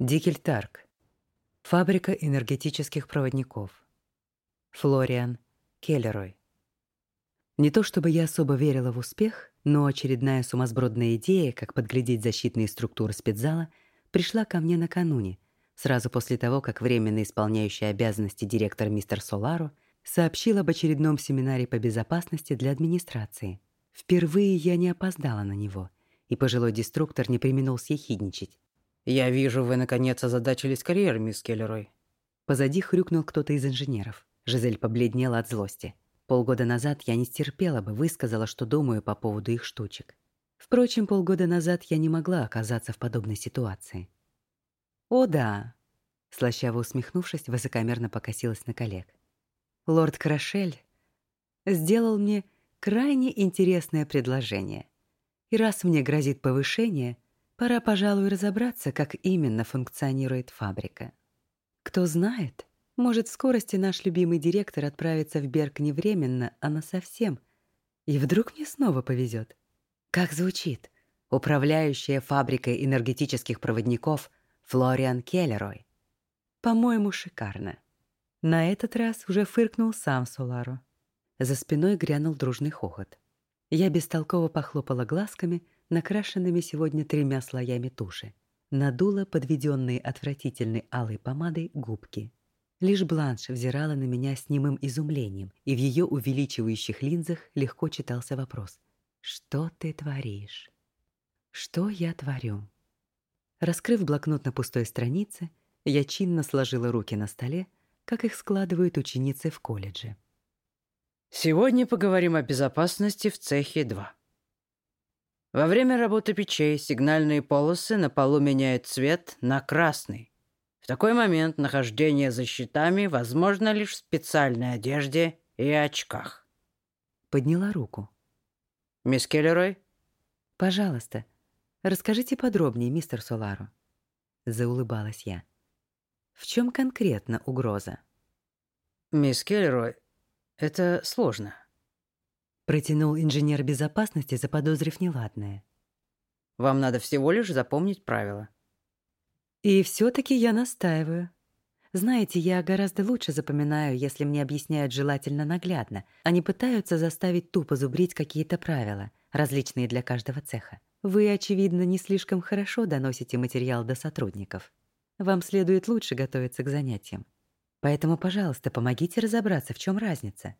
Дикельтарк. Фабрика энергетических проводников. Флориан Келлерой. Не то чтобы я особо верила в успех, но очередная сумасбродная идея, как подглядеть защитные структуры спецзала, пришла ко мне накануне, сразу после того, как временно исполняющий обязанности директор мистер Соларо сообщил об очередном семинаре по безопасности для администрации. Впервые я не опоздала на него, и пожилой деструктор не преминул съехидничать. «Я вижу, вы наконец озадачились карьерой, мисс Келлерой». Позади хрюкнул кто-то из инженеров. Жизель побледнела от злости. Полгода назад я не стерпела бы, высказала, что думаю по поводу их штучек. Впрочем, полгода назад я не могла оказаться в подобной ситуации. «О, да!» Слащаво усмехнувшись, высокомерно покосилась на коллег. «Лорд Крашель сделал мне крайне интересное предложение. И раз мне грозит повышение, пора, пожалуй, разобраться, как именно функционирует фабрика. Кто знает, может, в скорости наш любимый директор отправится в Берг не временно, а насовсем. И вдруг мне снова повезет. Как звучит? Управляющая фабрикой энергетических проводников Флориан Келлерой. По-моему, шикарно. На этот раз уже фыркнул сам Соларо. За спиной грянул дружный хохот. Я бестолково похлопала глазками, накрашенными сегодня тремя слоями туши. Надула подведенные отвратительной алой помадой губки. Лишь Бланш взирала на меня с немым изумлением, и в ее увеличивающих линзах легко читался вопрос. «Что ты творишь?» «Что я творю?» Раскрыв блокнот на пустой странице, я чинно сложила руки на столе, как их складывают ученицы в колледже. Сегодня поговорим о безопасности в цехе 2. Во время работы печей сигнальные полосы на полу меняют цвет на красный. В такой момент нахождение за щитами возможно лишь в специальной одежде и очках. Подняла руку. Мисс Келлерой? Пожалуйста, расскажите подробнее, мистер Соларо. Заулыбалась я. В чем конкретно угроза? Мисс Келлерой, это сложно. Протянул инженер безопасности, заподозрив неладное. Вам надо всего лишь запомнить правила. И все-таки я настаиваю. Знаете, я гораздо лучше запоминаю, если мне объясняют желательно наглядно, а не пытаются заставить тупо зубрить какие-то правила, различные для каждого цеха. Вы, очевидно, не слишком хорошо доносите материал до сотрудников. Вам следует лучше готовиться к занятиям. Поэтому, пожалуйста, помогите разобраться, в чем разница.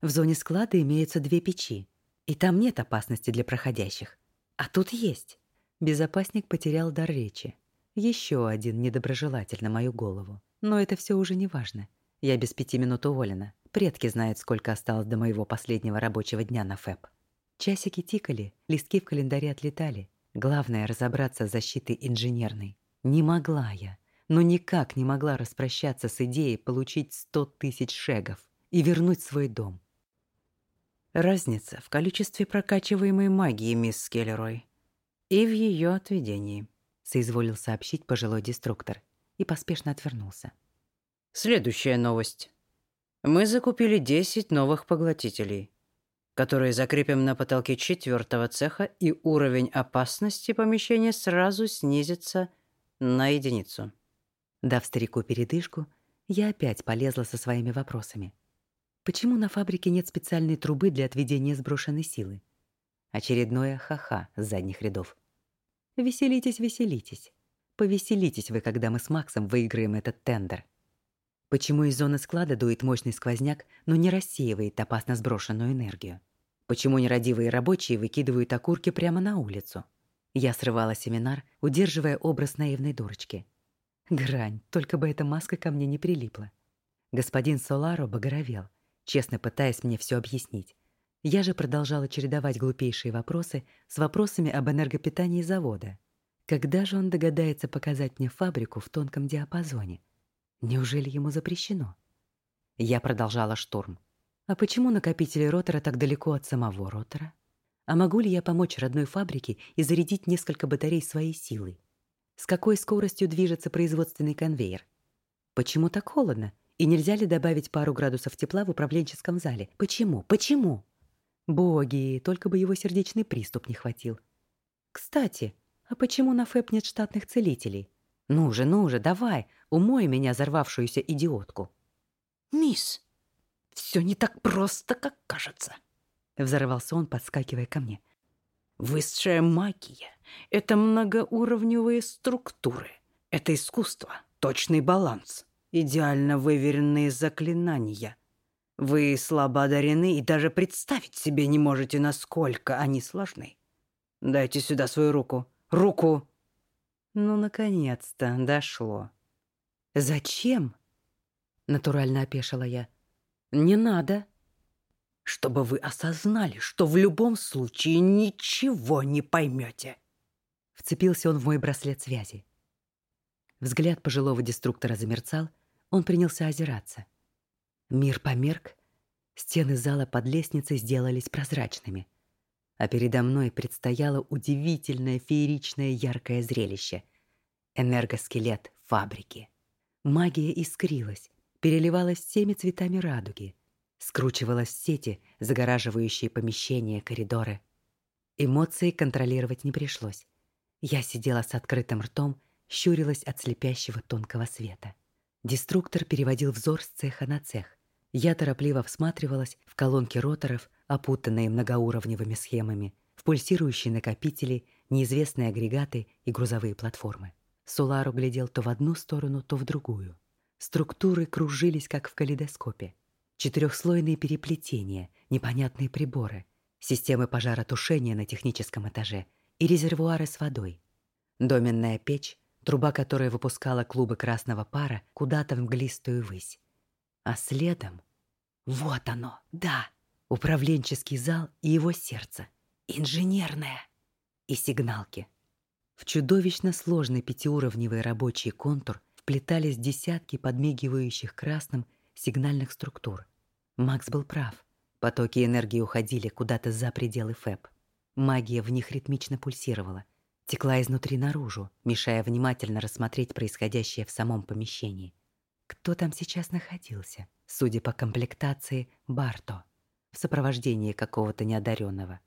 В зоне склада имеются две печи, и там нет опасности для проходящих. А тут есть. Безопасник потерял дар речи. Еще один недоброжелатель на мою голову. Но это все уже не важно. Я без пяти минут уволена. Предки знают, сколько осталось до моего последнего рабочего дня на ФЭП. Часики тикали, листки в календаре отлетали. Главное — разобраться с защитой инженерной. Не могла я, но никак не могла распрощаться с идеей получить сто тысяч шегов и вернуть свой дом. Разница в количестве прокачиваемой магии, мисс Скеллерой, и в ее отведении соизволил сообщить пожилой деструктор и поспешно отвернулся. Следующая новость. Мы закупили 10 новых поглотителей, которые закрепим на потолке четвертого цеха, и уровень опасности помещения сразу снизится на единицу. Дав старику передышку, я опять полезла со своими вопросами. Почему на фабрике нет специальной трубы для отведения сброшенной силы? Очередное ха-ха с задних рядов. Веселитесь, веселитесь. Повеселитесь вы, когда мы с Максом выиграем этот тендер. Почему из зоны склада дует мощный сквозняк, но не рассеивает опасно сброшенную энергию? Почему нерадивые рабочие выкидывают окурки прямо на улицу? Я срывала семинар, удерживая образ наивной дурочки. Грань, только бы эта маска ко мне не прилипла. Господин Соларо багровел, честно пытаясь мне все объяснить. Я же продолжала чередовать глупейшие вопросы с вопросами об энергопитании завода. Когда же он догадается показать мне фабрику в тонком диапазоне? Неужели ему запрещено? Я продолжала штурм. А почему накопители ротора так далеко от самого ротора? А могу ли я помочь родной фабрике и зарядить несколько батарей своей силой? С какой скоростью движется производственный конвейер? Почему так холодно? И нельзя ли добавить пару градусов тепла в управленческом зале? Почему? Почему? Боги, только бы его сердечный приступ не хватил. Кстати, а почему на ФЭП нет штатных целителей? Ну же, ну же, давай, умой меня, взорвавшуюся идиотку. «Мисс, все не так просто, как кажется», — взорвался он, подскакивая ко мне. «Высшая магия — это многоуровневые структуры. Это искусство, точный баланс, идеально выверенные заклинания. Вы слабо одарены и даже представить себе не можете, насколько они сложны. Дайте сюда свою руку. Руку!» Ну, наконец-то дошло. «Зачем?» — натурально опешила я. «Не надо». «Чтобы вы осознали, что в любом случае ничего не поймете». Вцепился он в мой браслет связи. Взгляд пожилого деструктора замерцал, он принялся озираться. Мир померк, стены зала под лестницей сделались прозрачными — а передо мной предстояло удивительное фееричное яркое зрелище — энергоскелет фабрики. Магия искрилась, переливалась всеми цветами радуги, скручивалась в сети, загораживающие помещения, коридоры. Эмоции контролировать не пришлось. Я сидела с открытым ртом, щурилась от слепящего тонкого света. Деструктор переводил взор с цеха на цех. Я торопливо всматривалась в колонки роторов, опутанные многоуровневыми схемами, в пульсирующие накопители, неизвестные агрегаты и грузовые платформы. Солару глядел то в одну сторону, то в другую. Структуры кружились, как в калейдоскопе. Четырехслойные переплетения, непонятные приборы, системы пожаротушения на техническом этаже и резервуары с водой. Доменная печь, труба которой выпускала клубы красного пара куда-то в мглистую высь. А следом... Вот оно, да! управленческий зал и его сердце, инженерное и сигналки. В чудовищно сложный пятиуровневый рабочий контур вплетались десятки подмигивающих красным сигнальных структур. Макс был прав. Потоки энергии уходили куда-то за пределы ФЭП. Магия в них ритмично пульсировала, текла изнутри наружу, мешая внимательно рассмотреть происходящее в самом помещении. Кто там сейчас находился? Судя по комплектации, Барто в сопровождении какого-то неодаренного,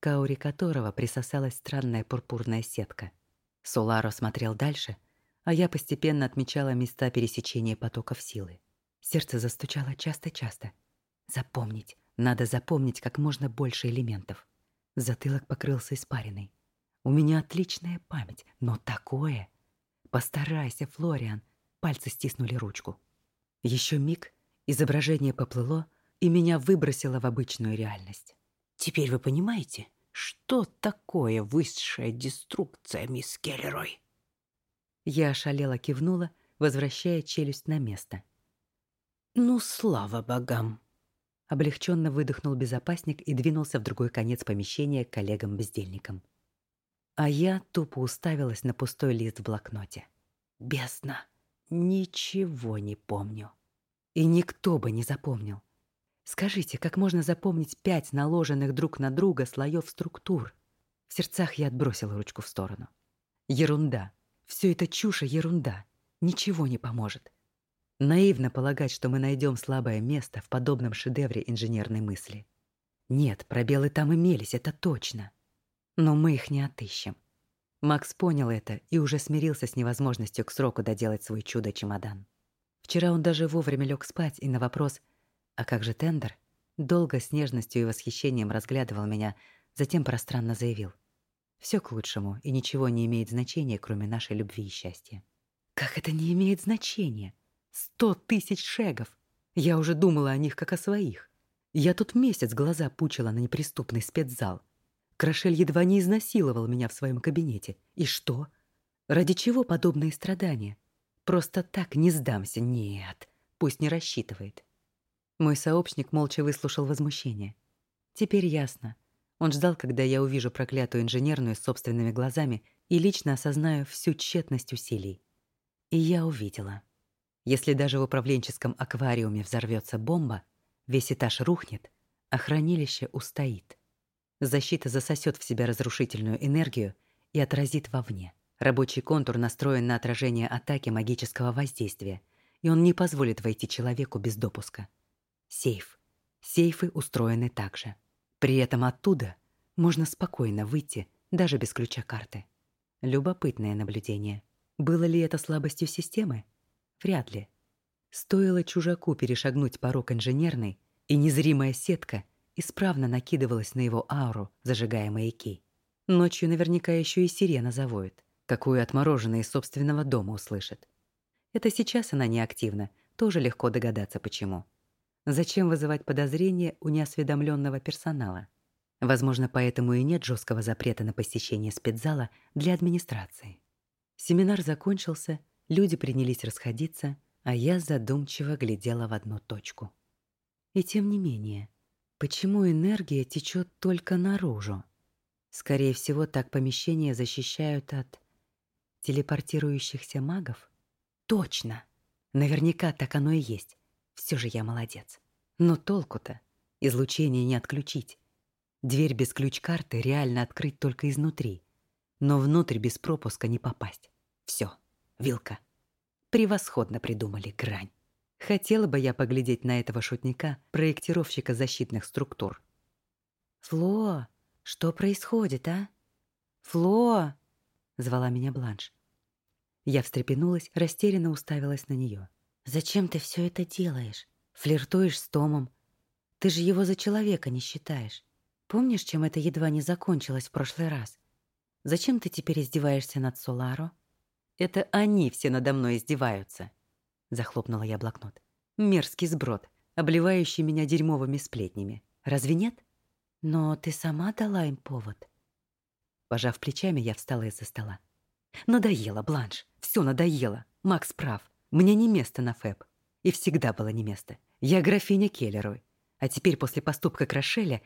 к ауре которого присосалась странная пурпурная сетка. Соларо смотрел дальше, а я постепенно отмечала места пересечения потоков силы. Сердце застучало часто-часто. Запомнить, надо запомнить как можно больше элементов. Затылок покрылся испариной. У меня отличная память, но такое... Постарайся, Флориан. Пальцы стиснули ручку. Еще миг, изображение поплыло, и меня выбросило в обычную реальность. Теперь вы понимаете, что такое высшая деструкция, мисс Келлерой? Я ошалела кивнула, возвращая челюсть на место. Ну, слава богам! Облегченно выдохнул безопасник и двинулся в другой конец помещения к коллегам-бездельникам. А я тупо уставилась на пустой лист в блокноте. Бездна! Ничего не помню. И никто бы не запомнил. Скажите, как можно запомнить пять наложенных друг на друга слоев структур? В сердцах я отбросила ручку в сторону. Ерунда. Все это чушь и ерунда. Ничего не поможет. Наивно полагать, что мы найдем слабое место в подобном шедевре инженерной мысли. Нет, пробелы там имелись, это точно. Но мы их не отыщем. Макс понял это и уже смирился с невозможностью к сроку доделать свой чудо-чемодан. Вчера он даже вовремя лег спать и на вопрос – а как же Тендер? Долго с нежностью и восхищением разглядывал меня, затем пространно заявил. Все к лучшему, и ничего не имеет значения, кроме нашей любви и счастья. Как это не имеет значения? Сто тысяч шегов! Я уже думала о них, как о своих. Я тут месяц глаза пучила на неприступный спецзал. Крашель едва не изнасиловал меня в своем кабинете. И что? Ради чего подобные страдания? Просто так не сдамся. Нет, пусть не рассчитывает. Мой сообщник молча выслушал возмущение. Теперь ясно. Он ждал, когда я увижу проклятую инженерную собственными глазами и лично осознаю всю тщетность усилий. И я увидела. Если даже в управленческом аквариуме взорвется бомба, весь этаж рухнет, а хранилище устоит. Защита засосет в себя разрушительную энергию и отразит вовне. Рабочий контур настроен на отражение атаки магического воздействия, и он не позволит войти человеку без допуска. Сейф. Сейфы устроены так же. При этом оттуда можно спокойно выйти, даже без ключа карты. Любопытное наблюдение. Было ли это слабостью системы? Вряд ли. Стоило чужаку перешагнуть порог инженерной, и незримая сетка исправно накидывалась на его ауру, зажигая маяки. Ночью наверняка еще и сирена завоет, какую отмороженные из собственного дома услышат. Это сейчас она неактивна, тоже легко догадаться почему. Зачем вызывать подозрения у неосведомленного персонала? Возможно, поэтому и нет жесткого запрета на посещение спецзала для администрации. Семинар закончился, люди принялись расходиться, а я задумчиво глядела в одну точку. И тем не менее, почему энергия течет только наружу? Скорее всего, так помещение защищают от телепортирующихся магов? Точно! Наверняка так оно и есть. Все же я молодец. Но толку-то? Излучение не отключить. Дверь без ключ-карты реально открыть только изнутри. Но внутрь без пропуска не попасть. Вилка. Превосходно придумали грань. Хотела бы я поглядеть на этого шутника, проектировщика защитных структур. «Фло, что происходит, а? Фло!» — звала меня Бланш. Я встрепенулась, растерянно уставилась на нее. Зачем ты все это делаешь? Флиртуешь с Томом. Ты же его за человека не считаешь. Помнишь, чем это едва не закончилось в прошлый раз? Зачем ты теперь издеваешься над Соларо? Это они все надо мной издеваются. Захлопнула я блокнот. Мерзкий сброд, обливающий меня дерьмовыми сплетнями. Разве нет? Но ты сама дала им повод. Пожав плечами, я встала из-за стола. Надоело, Бланш. Все надоело. Макс прав. Мне не место на ФЭБ. И всегда было не место. Я графиня Келлерой. А теперь после поступка Крашеля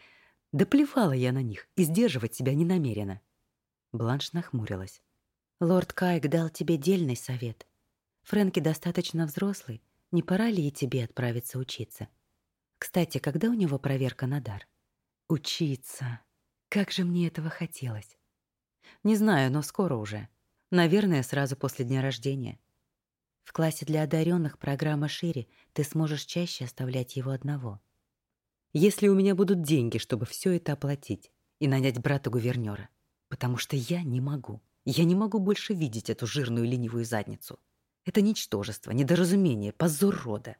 да я на них и сдерживать себя не намерена. Бланш нахмурилась. Лорд Кайк дал тебе дельный совет. Фрэнки достаточно взрослый. Не пора ли и тебе отправиться учиться? Кстати, когда у него проверка на дар? Учиться. Как же мне этого хотелось. Не знаю, но скоро уже. Наверное, сразу после дня рождения. В классе для одаренных программа шире, ты сможешь чаще оставлять его одного. Если у меня будут деньги, чтобы все это оплатить и нанять брата-гувернера. Потому что я не могу. Я не могу больше видеть эту жирную ленивую задницу. Это ничтожество, недоразумение, позор рода.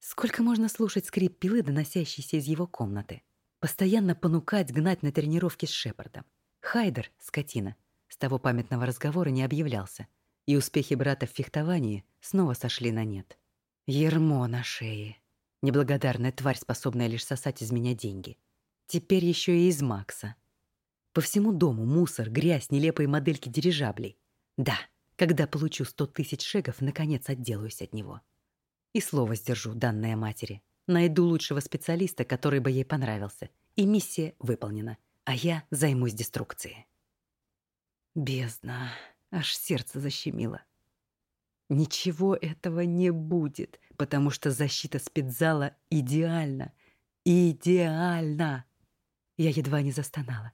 Сколько можно слушать скрип пилы, доносящийся из его комнаты? Постоянно понукать, гнать на тренировки с Шепардом. Хайдер, скотина, с того памятного разговора не объявлялся — и успехи брата в фехтовании снова сошли на нет. Ермо на шее. Неблагодарная тварь, способная лишь сосать из меня деньги. Теперь еще и из Макса. По всему дому мусор, грязь, нелепые модельки дирижаблей. Да, когда получу сто тысяч шегов, наконец отделаюсь от него. И слово сдержу, данное матери. Найду лучшего специалиста, который бы ей понравился. И миссия выполнена. А я займусь деструкцией. Бездна. Аж сердце защемило. Ничего этого не будет, потому что защита спецзала идеальна. Идеальна! Я едва не застонала.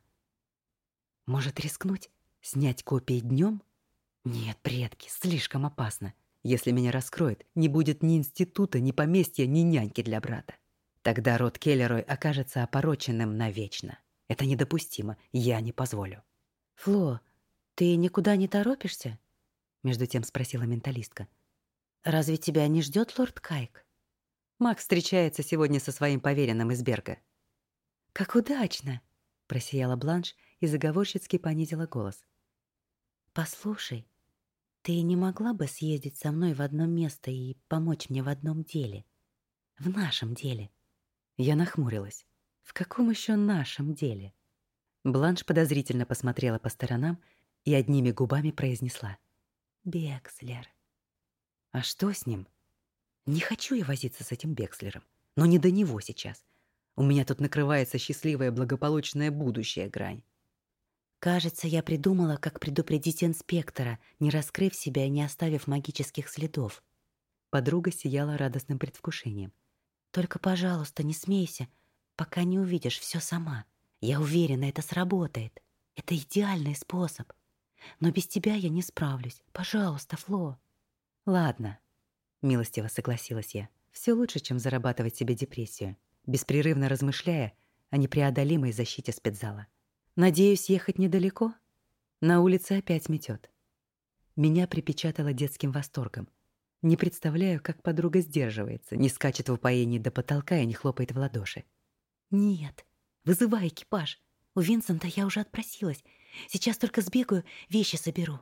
Может, рискнуть? Снять копии днем? Нет, предки, слишком опасно. Если меня раскроет, не будет ни института, ни поместья, ни няньки для брата. Тогда род Келлерой окажется опороченным навечно. Это недопустимо, я не позволю. Фло, «Ты никуда не торопишься?» — между тем спросила менталистка. «Разве тебя не ждет лорд Кайк?» Макс встречается сегодня со своим поверенным из Берга. «Как удачно!» — просияла Бланш и заговорщицки понизила голос. «Послушай, ты не могла бы съездить со мной в одно место и помочь мне в одном деле? В нашем деле?» Я нахмурилась. «В каком еще нашем деле?» Бланш подозрительно посмотрела по сторонам и одними губами произнесла. «Бекслер». «А что с ним?» «Не хочу я возиться с этим Бекслером, но не до него сейчас. У меня тут накрывается счастливое благополучное будущее грань». «Кажется, я придумала, как предупредить инспектора, не раскрыв себя и не оставив магических следов». Подруга сияла радостным предвкушением. «Только, пожалуйста, не смейся, пока не увидишь все сама. Я уверена, это сработает. Это идеальный способ». Но без тебя я не справлюсь. Пожалуйста, Фло». «Ладно», — милостиво согласилась я. «Все лучше, чем зарабатывать себе депрессию, беспрерывно размышляя о непреодолимой защите спецзала. Надеюсь, ехать недалеко? На улице опять метет. Меня припечатало детским восторгом. Не представляю, как подруга сдерживается, не скачет в упоении до потолка и не хлопает в ладоши. «Нет, вызывай экипаж. У Винсента я уже отпросилась. Сейчас только сбегаю, вещи соберу».